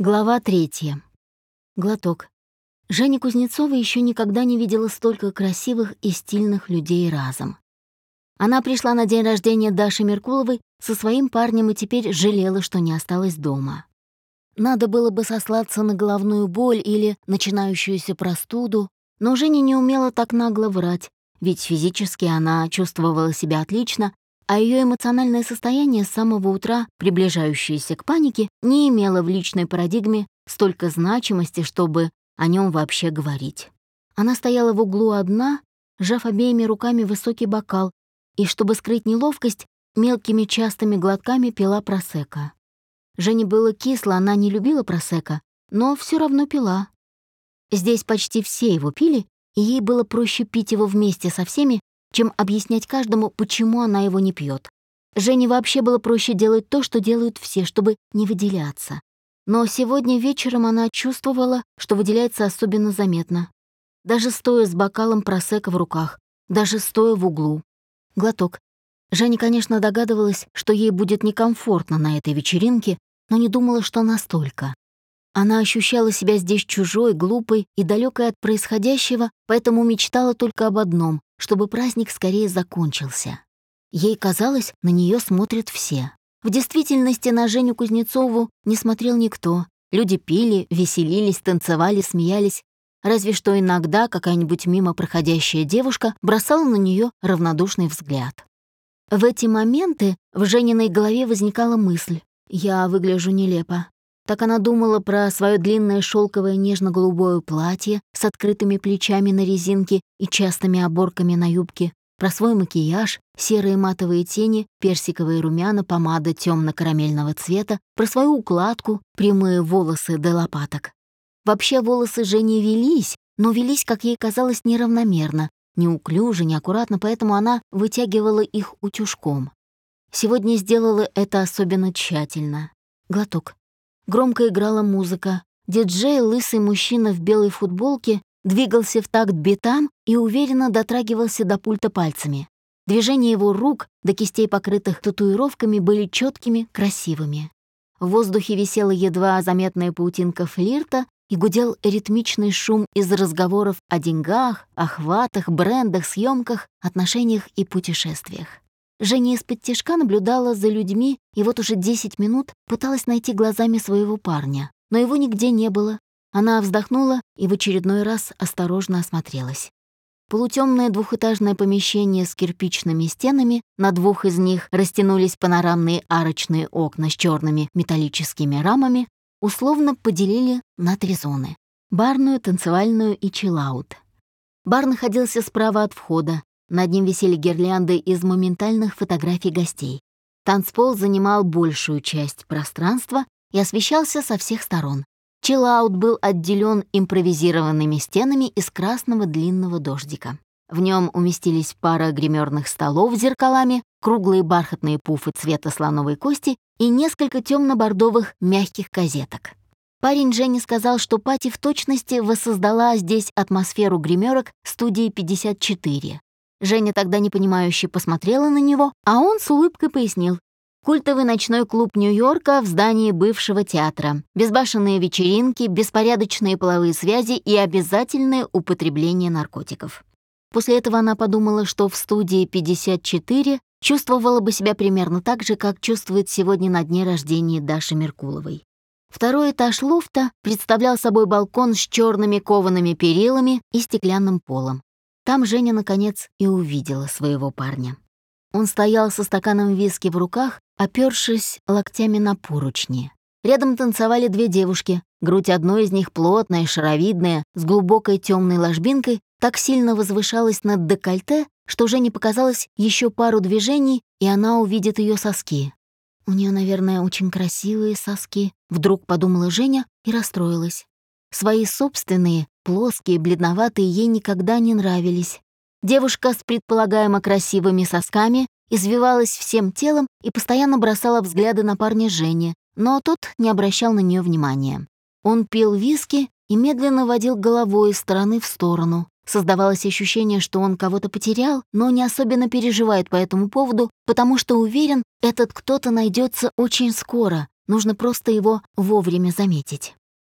Глава третья. Глоток. Женя Кузнецова еще никогда не видела столько красивых и стильных людей разом. Она пришла на день рождения Даши Меркуловой со своим парнем и теперь жалела, что не осталась дома. Надо было бы сослаться на головную боль или начинающуюся простуду, но Женя не умела так нагло врать, ведь физически она чувствовала себя отлично, а ее эмоциональное состояние с самого утра, приближающееся к панике, не имело в личной парадигме столько значимости, чтобы о нем вообще говорить. Она стояла в углу одна, сжав обеими руками высокий бокал, и, чтобы скрыть неловкость, мелкими частыми глотками пила просека. Жене было кисло, она не любила просека, но все равно пила. Здесь почти все его пили, и ей было проще пить его вместе со всеми, чем объяснять каждому, почему она его не пьет. Жене вообще было проще делать то, что делают все, чтобы не выделяться. Но сегодня вечером она чувствовала, что выделяется особенно заметно. Даже стоя с бокалом просека в руках, даже стоя в углу. Глоток. Женя, конечно, догадывалась, что ей будет некомфортно на этой вечеринке, но не думала, что настолько. Она ощущала себя здесь чужой, глупой и далекой от происходящего, поэтому мечтала только об одном чтобы праздник скорее закончился. Ей казалось, на нее смотрят все. В действительности на Женю Кузнецову не смотрел никто. Люди пили, веселились, танцевали, смеялись. Разве что иногда какая-нибудь мимо проходящая девушка бросала на нее равнодушный взгляд. В эти моменты в Жениной голове возникала мысль «Я выгляжу нелепо». Так она думала про свое длинное шелковое нежно-голубое платье с открытыми плечами на резинке и частыми оборками на юбке, про свой макияж, серые матовые тени, персиковые румяна, помада темно-карамельного цвета, про свою укладку, прямые волосы до лопаток. Вообще волосы Жени велись, но велись, как ей казалось, неравномерно, неуклюже, неаккуратно, поэтому она вытягивала их утюжком. Сегодня сделала это особенно тщательно. Глоток. Громко играла музыка. Диджей, лысый мужчина в белой футболке, двигался в такт битам и уверенно дотрагивался до пульта пальцами. Движения его рук, до кистей покрытых татуировками, были четкими, красивыми. В воздухе висела едва заметная паутинка флирта и гудел ритмичный шум из разговоров о деньгах, охватах, брендах, съемках, отношениях и путешествиях. Женя из-под тяжка наблюдала за людьми и вот уже 10 минут пыталась найти глазами своего парня, но его нигде не было. Она вздохнула и в очередной раз осторожно осмотрелась. Полутемное двухэтажное помещение с кирпичными стенами, на двух из них растянулись панорамные арочные окна с черными металлическими рамами, условно поделили на три зоны — барную, танцевальную и чиллаут. Бар находился справа от входа, над ним висели гирлянды из моментальных фотографий гостей. Танцпол занимал большую часть пространства и освещался со всех сторон. Чиллаут был отделен импровизированными стенами из красного длинного дождика. В нем уместились пара гримерных столов с зеркалами, круглые бархатные пуфы цвета слоновой кости и несколько темно-бордовых мягких козеток. Парень Жене сказал, что Пати в точности воссоздала здесь атмосферу гримерок студии 54. Женя тогда непонимающе посмотрела на него, а он с улыбкой пояснил. Культовый ночной клуб Нью-Йорка в здании бывшего театра. Безбашенные вечеринки, беспорядочные половые связи и обязательное употребление наркотиков. После этого она подумала, что в студии 54 чувствовала бы себя примерно так же, как чувствует сегодня на дне рождения Даши Меркуловой. Второй этаж лофта представлял собой балкон с черными коваными перилами и стеклянным полом. Там Женя, наконец, и увидела своего парня. Он стоял со стаканом виски в руках, опёршись локтями на поручни. Рядом танцевали две девушки. Грудь одной из них плотная, шаровидная, с глубокой темной ложбинкой, так сильно возвышалась над декольте, что Жене показалось еще пару движений, и она увидит ее соски. «У нее, наверное, очень красивые соски», — вдруг подумала Женя и расстроилась. Свои собственные, плоские, бледноватые, ей никогда не нравились. Девушка с предполагаемо красивыми сосками извивалась всем телом и постоянно бросала взгляды на парня Жени, но тот не обращал на нее внимания. Он пил виски и медленно водил головой из стороны в сторону. Создавалось ощущение, что он кого-то потерял, но не особенно переживает по этому поводу, потому что уверен, этот кто-то найдется очень скоро, нужно просто его вовремя заметить.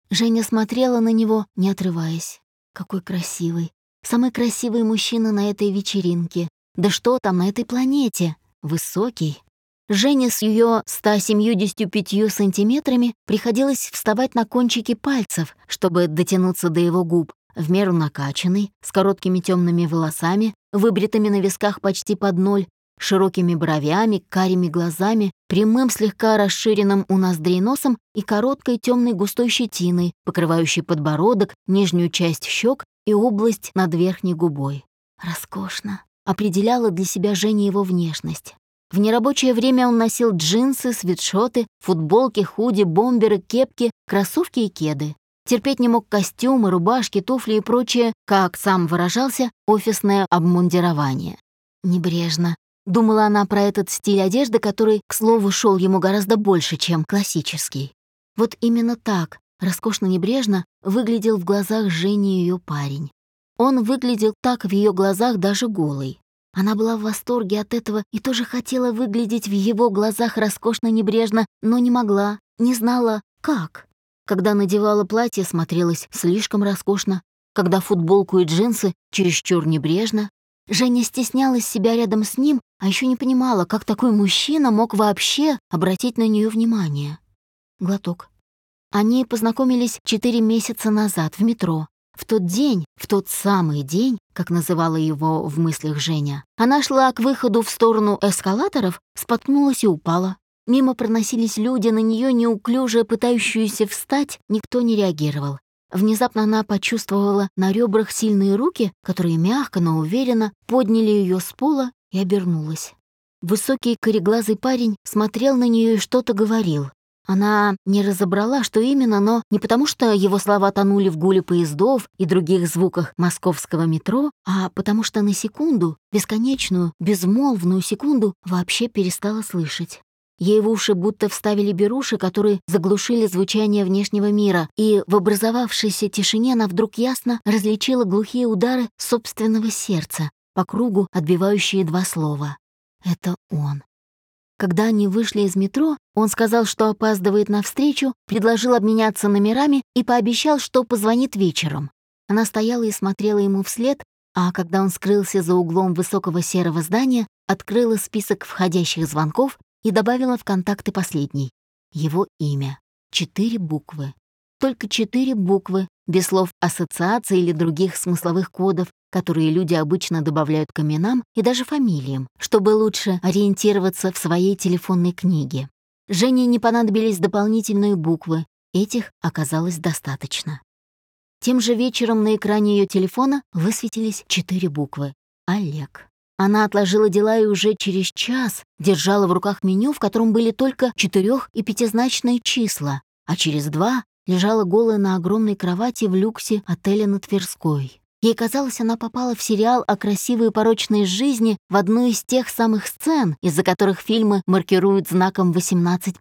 Женя смотрела на него, не отрываясь. Какой красивый. Самый красивый мужчина на этой вечеринке. Да что там на этой планете? Высокий. Женя с ее 175 сантиметрами приходилось вставать на кончики пальцев, чтобы дотянуться до его губ, в меру накачанный, с короткими темными волосами, выбритыми на висках почти под ноль, широкими бровями, карими глазами, прямым слегка расширенным у ноздрей носом и короткой темной густой щетиной, покрывающей подбородок, нижнюю часть щек и область над верхней губой. Роскошно. Определяла для себя Женя его внешность. В нерабочее время он носил джинсы, свитшоты, футболки, худи, бомберы, кепки, кроссовки и кеды. Терпеть не мог костюмы, рубашки, туфли и прочее, как сам выражался, офисное обмундирование. Небрежно. Думала она про этот стиль одежды, который, к слову, шел ему гораздо больше, чем классический. Вот именно так, роскошно-небрежно, выглядел в глазах Жени ее парень. Он выглядел так в ее глазах даже голый. Она была в восторге от этого и тоже хотела выглядеть в его глазах роскошно-небрежно, но не могла, не знала, как. Когда надевала платье, смотрелась слишком роскошно. Когда футболку и джинсы чересчур небрежно. Женя стеснялась себя рядом с ним, а еще не понимала, как такой мужчина мог вообще обратить на нее внимание. Глоток. Они познакомились четыре месяца назад в метро. В тот день, в тот самый день, как называла его в мыслях Женя, она шла к выходу в сторону эскалаторов, споткнулась и упала. Мимо проносились люди, на нее неуклюже пытающуюся встать, никто не реагировал. Внезапно она почувствовала на ребрах сильные руки, которые мягко, но уверенно подняли ее с пола и обернулась. Высокий кореглазый парень смотрел на нее и что-то говорил. Она не разобрала, что именно, но не потому, что его слова тонули в гуле поездов и других звуках московского метро, а потому что на секунду, бесконечную, безмолвную секунду, вообще перестала слышать. Ей в уши будто вставили беруши, которые заглушили звучание внешнего мира, и в образовавшейся тишине она вдруг ясно различила глухие удары собственного сердца, по кругу отбивающие два слова. Это он. Когда они вышли из метро, он сказал, что опаздывает на встречу, предложил обменяться номерами и пообещал, что позвонит вечером. Она стояла и смотрела ему вслед, а когда он скрылся за углом высокого серого здания, открыла список входящих звонков и добавила в контакты последний. Его имя. Четыре буквы. Только четыре буквы, без слов ассоциаций или других смысловых кодов, которые люди обычно добавляют к именам и даже фамилиям, чтобы лучше ориентироваться в своей телефонной книге. Жене не понадобились дополнительные буквы, этих оказалось достаточно. Тем же вечером на экране ее телефона высветились четыре буквы. Олег. Она отложила дела и уже через час держала в руках меню, в котором были только четырех и пятизначные числа, а через два лежала голая на огромной кровати в люксе отеля на Тверской. Ей казалось, она попала в сериал о красивой порочной жизни в одну из тех самых сцен, из-за которых фильмы маркируют знаком 18+.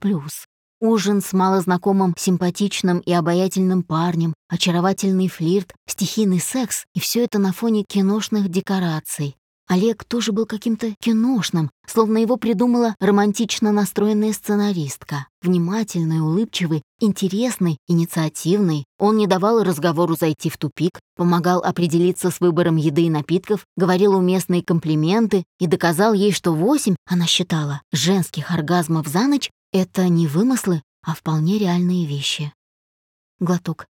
Ужин с малознакомым, симпатичным и обаятельным парнем, очаровательный флирт, стихийный секс, и все это на фоне киношных декораций, Олег тоже был каким-то киношным, словно его придумала романтично настроенная сценаристка. Внимательный, улыбчивый, интересный, инициативный. Он не давал разговору зайти в тупик, помогал определиться с выбором еды и напитков, говорил уместные комплименты и доказал ей, что восемь, она считала, женских оргазмов за ночь — это не вымыслы, а вполне реальные вещи. Глоток.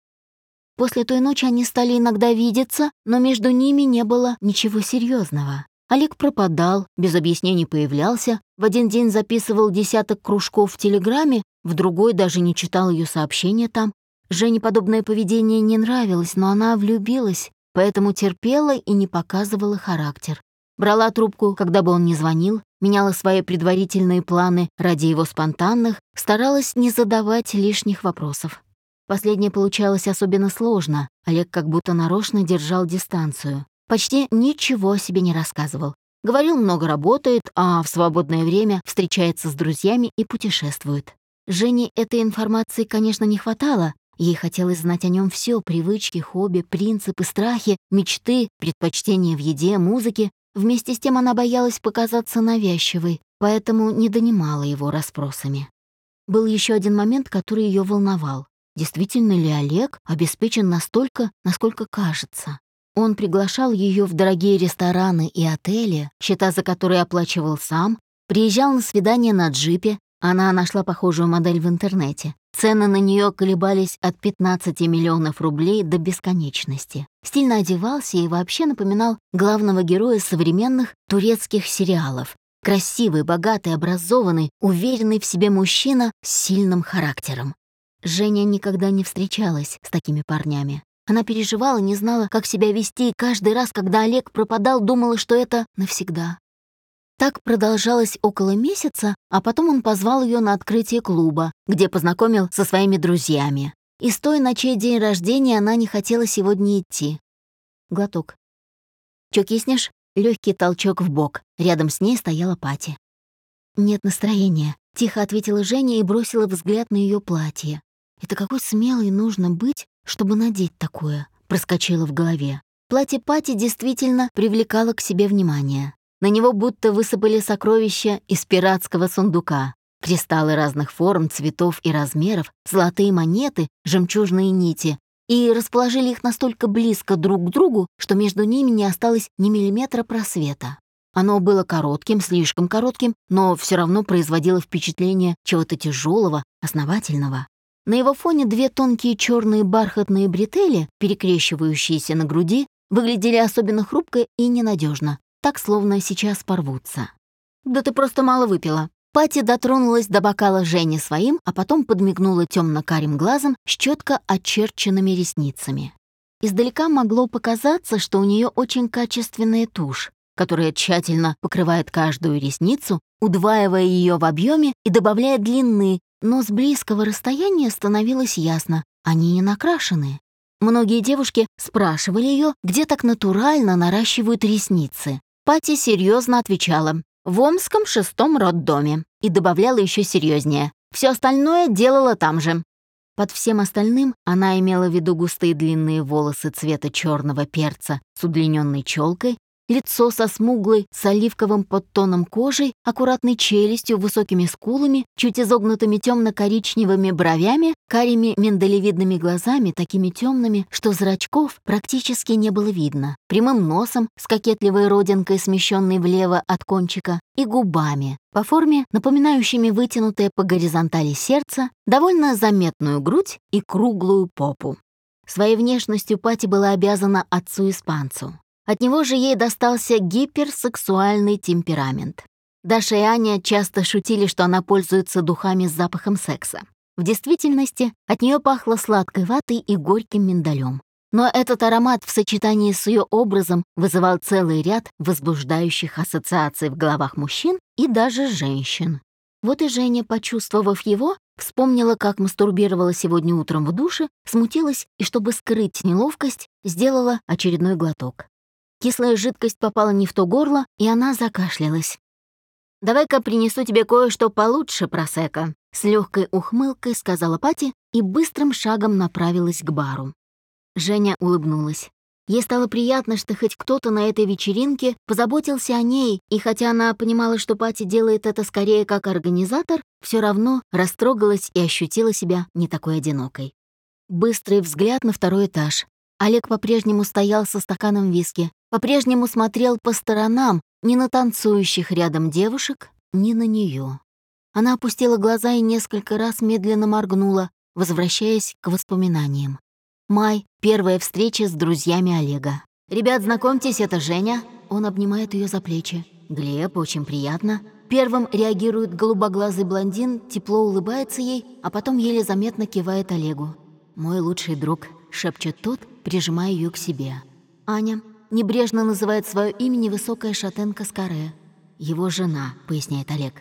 После той ночи они стали иногда видеться, но между ними не было ничего серьезного. Олег пропадал, без объяснений появлялся, в один день записывал десяток кружков в Телеграме, в другой даже не читал ее сообщения там. Жене подобное поведение не нравилось, но она влюбилась, поэтому терпела и не показывала характер. Брала трубку, когда бы он не звонил, меняла свои предварительные планы ради его спонтанных, старалась не задавать лишних вопросов. Последнее получалось особенно сложно. Олег как будто нарочно держал дистанцию. Почти ничего о себе не рассказывал. Говорил, много работает, а в свободное время встречается с друзьями и путешествует. Жене этой информации, конечно, не хватало. Ей хотелось знать о нем все: привычки, хобби, принципы, страхи, мечты, предпочтения в еде, музыке. Вместе с тем она боялась показаться навязчивой, поэтому не донимала его расспросами. был еще один момент, который ее волновал. Действительно ли Олег обеспечен настолько, насколько кажется? Он приглашал ее в дорогие рестораны и отели, счета за которые оплачивал сам, приезжал на свидание на джипе, она нашла похожую модель в интернете. Цены на нее колебались от 15 миллионов рублей до бесконечности. Стильно одевался и вообще напоминал главного героя современных турецких сериалов. Красивый, богатый, образованный, уверенный в себе мужчина с сильным характером. Женя никогда не встречалась с такими парнями. Она переживала, не знала, как себя вести, и каждый раз, когда Олег пропадал, думала, что это навсегда. Так продолжалось около месяца, а потом он позвал ее на открытие клуба, где познакомил со своими друзьями. И с той, на чей день рождения она не хотела сегодня идти. Глоток. «Чё киснешь?» Легкий толчок в бок. Рядом с ней стояла Пати. «Нет настроения», — тихо ответила Женя и бросила взгляд на ее платье. «Это какой смелый нужно быть, чтобы надеть такое?» — проскочило в голове. Платье Пати действительно привлекало к себе внимание. На него будто высыпали сокровища из пиратского сундука. Кристаллы разных форм, цветов и размеров, золотые монеты, жемчужные нити. И расположили их настолько близко друг к другу, что между ними не осталось ни миллиметра просвета. Оно было коротким, слишком коротким, но все равно производило впечатление чего-то тяжелого, основательного. На его фоне две тонкие черные бархатные бретели, перекрещивающиеся на груди, выглядели особенно хрупко и ненадежно, так словно сейчас порвутся. «Да ты просто мало выпила». Пати дотронулась до бокала Жени своим, а потом подмигнула темно-карим глазом с четко очерченными ресницами. Издалека могло показаться, что у нее очень качественная тушь, которая тщательно покрывает каждую ресницу, удваивая ее в объеме и добавляя длины, но с близкого расстояния становилось ясно, они не накрашены. Многие девушки спрашивали ее, где так натурально наращивают ресницы. Пати серьезно отвечала «В Омском шестом роддоме» и добавляла еще серьезнее. Все остальное делала там же. Под всем остальным она имела в виду густые длинные волосы цвета черного перца с удлиненной челкой лицо со смуглой, с оливковым подтоном кожей, аккуратной челюстью, высокими скулами, чуть изогнутыми темно-коричневыми бровями, карими миндалевидными глазами, такими темными, что зрачков практически не было видно, прямым носом с кокетливой родинкой, смещенной влево от кончика, и губами, по форме напоминающими вытянутое по горизонтали сердце, довольно заметную грудь и круглую попу. Своей внешностью Пати была обязана отцу-испанцу. От него же ей достался гиперсексуальный темперамент. Даша и Аня часто шутили, что она пользуется духами с запахом секса. В действительности от нее пахло сладкой ватой и горьким миндалем. Но этот аромат в сочетании с ее образом вызывал целый ряд возбуждающих ассоциаций в головах мужчин и даже женщин. Вот и Женя, почувствовав его, вспомнила, как мастурбировала сегодня утром в душе, смутилась и, чтобы скрыть неловкость, сделала очередной глоток. Кислая жидкость попала не в то горло, и она закашлялась. «Давай-ка принесу тебе кое-что получше, просека», — с легкой ухмылкой сказала Пати и быстрым шагом направилась к бару. Женя улыбнулась. Ей стало приятно, что хоть кто-то на этой вечеринке позаботился о ней, и хотя она понимала, что Пати делает это скорее как организатор, все равно растрогалась и ощутила себя не такой одинокой. Быстрый взгляд на второй этаж. Олег по-прежнему стоял со стаканом виски, по-прежнему смотрел по сторонам, ни на танцующих рядом девушек, ни на нее. Она опустила глаза и несколько раз медленно моргнула, возвращаясь к воспоминаниям. Май — первая встреча с друзьями Олега. «Ребят, знакомьтесь, это Женя». Он обнимает ее за плечи. «Глеб, очень приятно». Первым реагирует голубоглазый блондин, тепло улыбается ей, а потом еле заметно кивает Олегу. «Мой лучший друг», — шепчет тот, прижимая ее к себе. «Аня», — небрежно называет свое имя невысокая шатенка с каре. «Его жена», — поясняет Олег.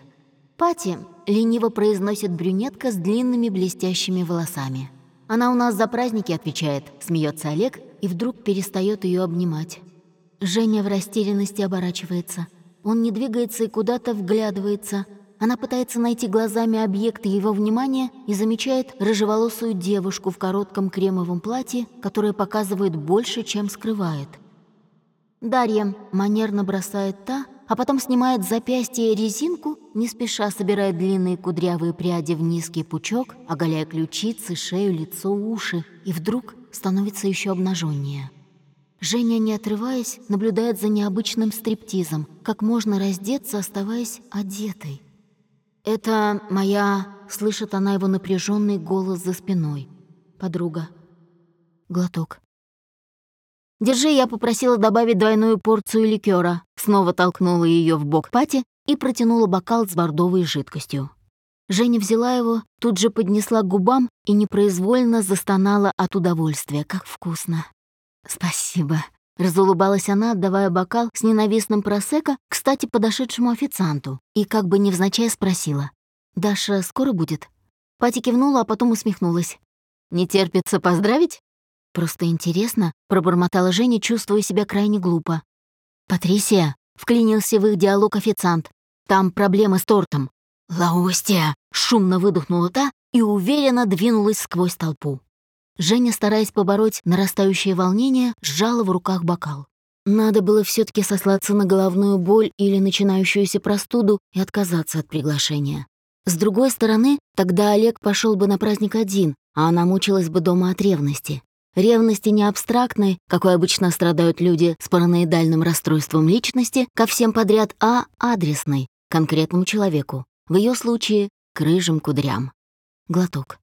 «Пати», — лениво произносит брюнетка с длинными блестящими волосами. «Она у нас за праздники отвечает», — смеется Олег и вдруг перестает ее обнимать. Женя в растерянности оборачивается. Он не двигается и куда-то вглядывается — она пытается найти глазами объект его внимания и замечает рыжеволосую девушку в коротком кремовом платье, которое показывает больше, чем скрывает. «Дарья», — манерно бросает та, а потом снимает с запястья резинку, не спеша собирает длинные кудрявые пряди в низкий пучок, оголяя ключицы, шею, лицо, уши, и вдруг становится еще обнаженнее. Женя, не отрываясь, наблюдает за необычным стриптизом, как можно раздеться, оставаясь одетой. «Это моя...» — слышит она его напряженный голос за спиной. «Подруга». Глоток. «Держи, я попросила добавить двойную порцию ликера. Снова толкнула ее в бок Пати и протянула бокал с бордовой жидкостью. Женя взяла его, тут же поднесла к губам и непроизвольно застонала от удовольствия. Как вкусно. «Спасибо», — разулыбалась она, отдавая бокал с ненавистным просека, кстати, подошедшему официанту, и как бы невзначай спросила. «Даша скоро будет?» Пати кивнула, а потом усмехнулась. «Не терпится поздравить?» «Просто интересно», — пробормотала Женя, чувствуя себя крайне глупо. «Патрисия», — вклинился в их диалог официант, — «там проблемы с тортом». «Лаостия!» — шумно выдохнула та и уверенно двинулась сквозь толпу. Женя, стараясь побороть нарастающее волнение, сжала в руках бокал. Надо было все таки сослаться на головную боль или начинающуюся простуду и отказаться от приглашения. С другой стороны, тогда Олег пошел бы на праздник один, а она мучилась бы дома от ревности. Ревности не абстрактной, какой обычно страдают люди с параноидальным расстройством личности, ко всем подряд, а адресной, конкретному человеку. В ее случае — к рыжим кудрям. Глоток.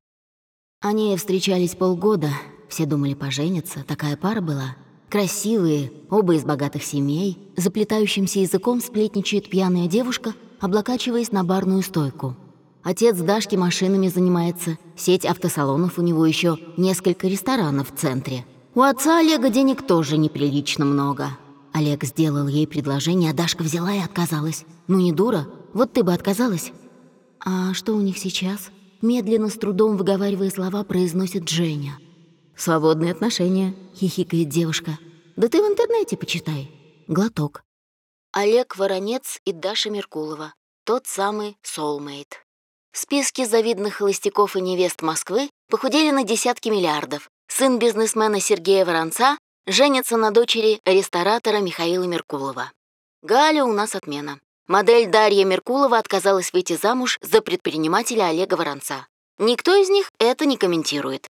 Они встречались полгода, все думали пожениться, такая пара была. Красивые, оба из богатых семей, заплетающимся языком сплетничает пьяная девушка, облокачиваясь на барную стойку — Отец Дашки машинами занимается. Сеть автосалонов у него еще несколько ресторанов в центре. У отца Олега денег тоже неприлично много. Олег сделал ей предложение, а Дашка взяла и отказалась. Ну не дура, вот ты бы отказалась. А что у них сейчас? Медленно, с трудом выговаривая слова, произносит Женя. «Свободные отношения», — хихикает девушка. «Да ты в интернете почитай». Глоток. Олег Воронец и Даша Меркулова. Тот самый soulmate. Списки завидных холостяков и невест Москвы похудели на десятки миллиардов. Сын бизнесмена Сергея Воронца женится на дочери ресторатора Михаила Меркулова. Галя у нас отмена. Модель Дарья Меркулова отказалась выйти замуж за предпринимателя Олега Воронца. Никто из них это не комментирует.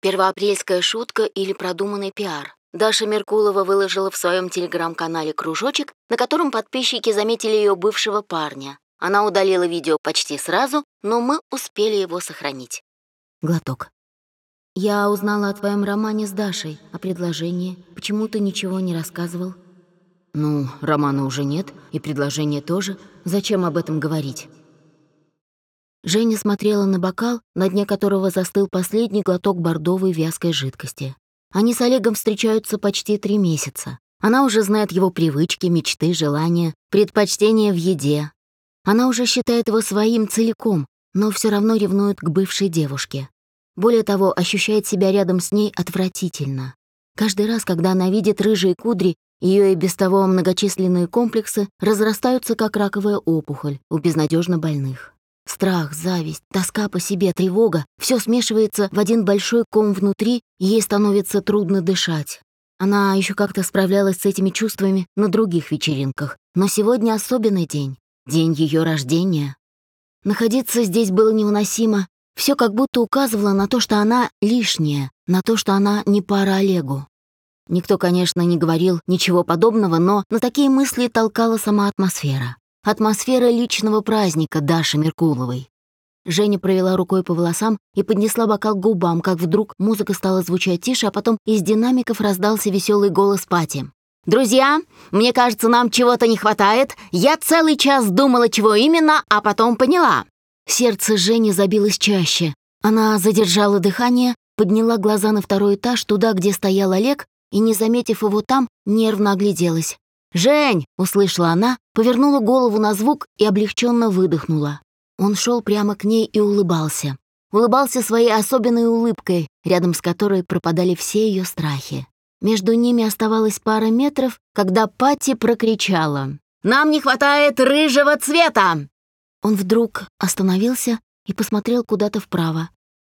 Первоапрельская шутка или продуманный пиар. Даша Меркулова выложила в своем телеграм-канале кружочек, на котором подписчики заметили ее бывшего парня. Она удалила видео почти сразу, но мы успели его сохранить. Глоток. Я узнала о твоем романе с Дашей, о предложении. Почему ты ничего не рассказывал? Ну, романа уже нет, и предложения тоже. Зачем об этом говорить? Женя смотрела на бокал, на дне которого застыл последний глоток бордовой вязкой жидкости. Они с Олегом встречаются почти три месяца. Она уже знает его привычки, мечты, желания, предпочтения в еде, она уже считает его своим целиком, но все равно ревнует к бывшей девушке. Более того, ощущает себя рядом с ней отвратительно. Каждый раз, когда она видит рыжие кудри, ее и без того многочисленные комплексы разрастаются, как раковая опухоль у безнадежно больных. Страх, зависть, тоска по себе, тревога — все смешивается в один большой ком внутри, и ей становится трудно дышать. Она еще как-то справлялась с этими чувствами на других вечеринках, но сегодня особенный день. День ее рождения. Находиться здесь было невыносимо. Все как будто указывало на то, что она лишняя, на то, что она не пара Олегу. Никто, конечно, не говорил ничего подобного, но на такие мысли толкала сама атмосфера. Атмосфера личного праздника Даши Меркуловой. Женя провела рукой по волосам и поднесла бокал к губам, как вдруг музыка стала звучать тише, а потом из динамиков раздался веселый голос Пати. «Друзья, мне кажется, нам чего-то не хватает. Я целый час думала, чего именно, а потом поняла». Сердце Жени забилось чаще. Она задержала дыхание, подняла глаза на второй этаж, туда, где стоял Олег, и, не заметив его там, нервно огляделась. «Жень!» — услышала она, повернула голову на звук и облегченно выдохнула. Он шел прямо к ней и улыбался. Улыбался своей особенной улыбкой, рядом с которой пропадали все ее страхи. Между ними оставалось пара метров, когда Патти прокричала. «Нам не хватает рыжего цвета!» Он вдруг остановился и посмотрел куда-то вправо.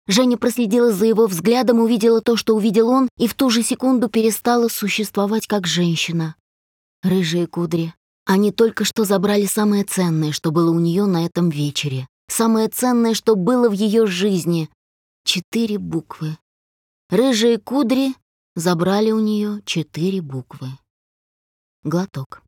Женя проследила за его взглядом, увидела то, что увидел он, и в ту же секунду перестала существовать как женщина. Рыжие кудри, Они только что забрали самое ценное, что было у нее на этом вечере. Самое ценное, что было в ее жизни. Четыре буквы. Рыжие кудри забрали у нее четыре буквы. Глоток.